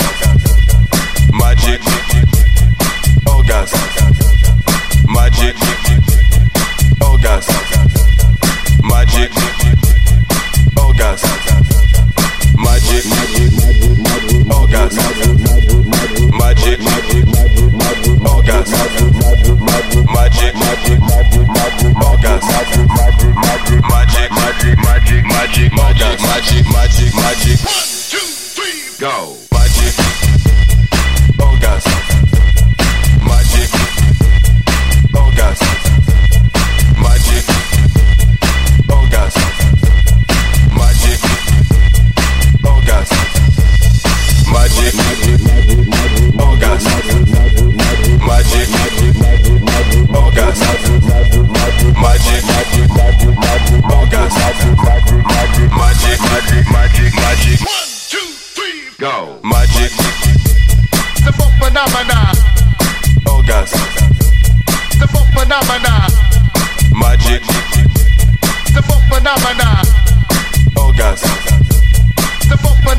Fuck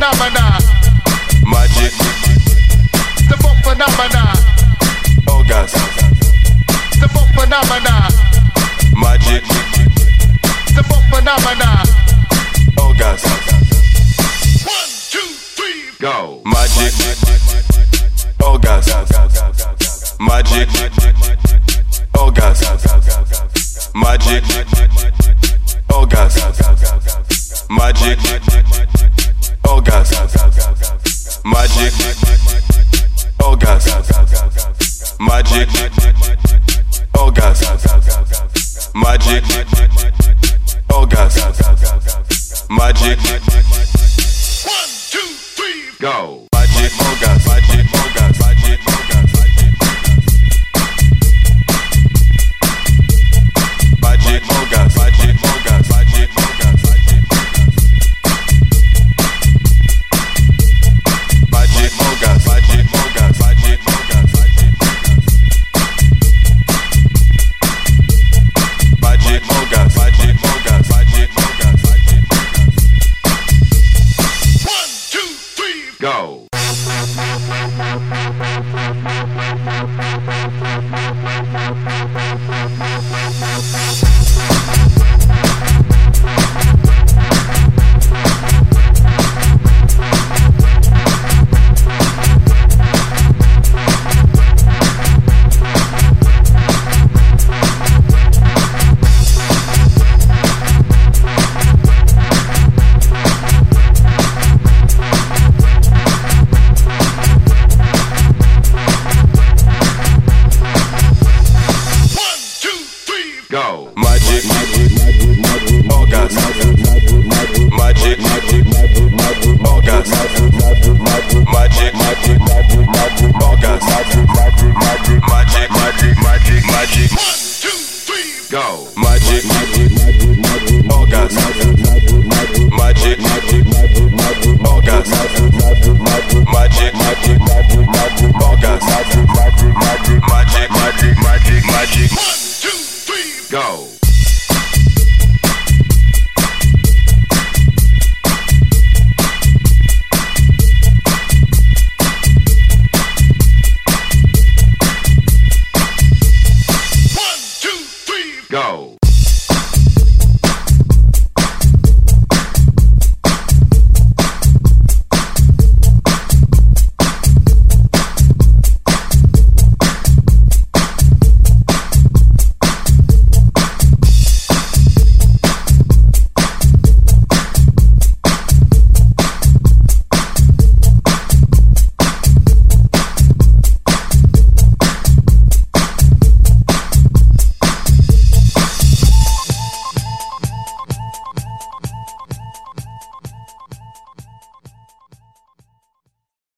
phenomena. Magic. The funk phenomena. Orgasm. The funk phenomena. Magic. The funk phenomena. Orgasm. One, two, three. Go. Magic. Orgasm. Magic. Orgasm. Magic. Orgasm. Magic. Orgasm. Magic. Orgasm. Magic. Orgasm. Magic. Orgasm. Magic. One, two, three. Go. magic, orgasm, magic, orgasm, magic, orgasm.